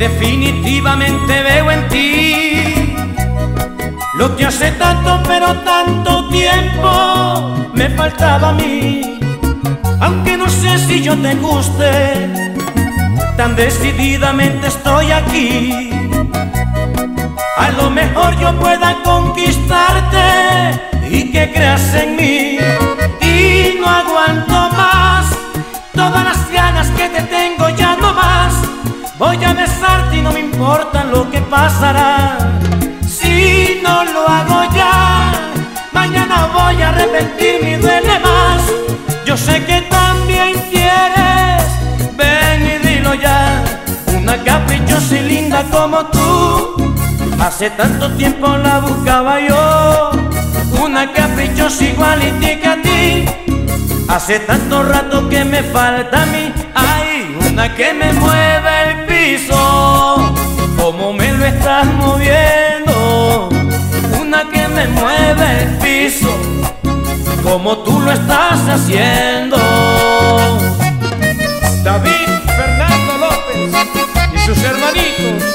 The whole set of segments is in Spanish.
definitivamente veo en ti lo que hace tanto pero tanto tiempo me faltaba a mí. Aunque no sé si yo te guste, tan decididamente estoy aquí. A lo mejor yo pueda conquistarte y que creas en mí. Importa lo que pasará. Si no lo hago ya, mañana voy a arrepentirme y duele más. Yo sé que también quieres, ven y dilo ya. Una caprichosa y linda como tú, hace tanto tiempo la buscaba yo. Una caprichosa igualitica a ti, hace tanto rato que me falta a mí. Hay una que me mueve como tú lo estás haciendo. David Fernando López y sus hermanitos.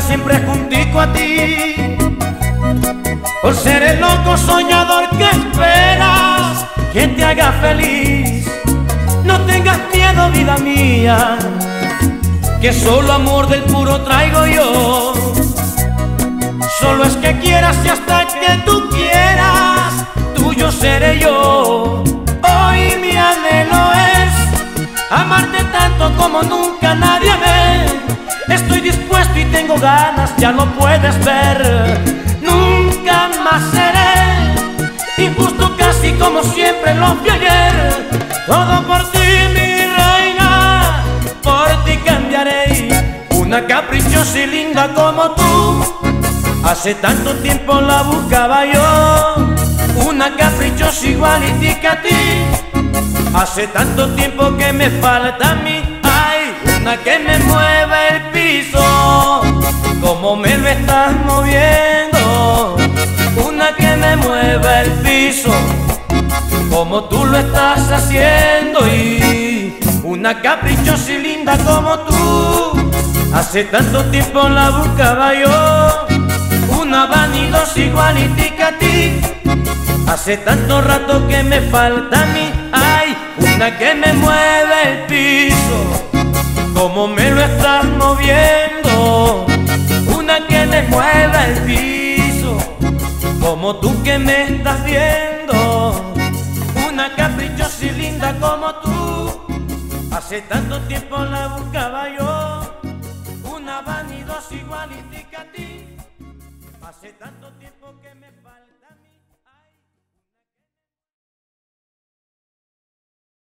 Siempre juntico a ti, por ser el loco soñador que esperas que te haga feliz. No tengas miedo, vida mía, que solo amor del puro traigo yo. Solo es que quieras y hasta que tú quieras, tuyo seré yo. Hoy mi anhelo es amarte como nunca nadie ve. Estoy dispuesto y tengo ganas, ya lo puedes ver. Nunca más seré injusto casi como siempre lo fui ayer. Todo por ti, mi reina, por ti cambiaré. Una caprichosa y linda como tú. Hace tanto tiempo la buscaba yo, una caprichosa igualitica a ti. Hace tanto tiempo que me falta a mí, hay una que me mueve el piso, como me lo estás moviendo. Una que me mueve el piso, como tú lo estás haciendo. Y una caprichosa y linda como tú, hace tanto tiempo la buscaba yo. Una vanidosa igualitica a ti. Hace tanto rato que me falta a mí, hay una que me mueve el piso, como me lo estás moviendo. Una que me mueve el piso, como tú que me estás viendo. Una caprichosa y linda como tú, hace tanto tiempo la buscaba yo. Una vanidosa igualitica a ti, hace tanto tiempo.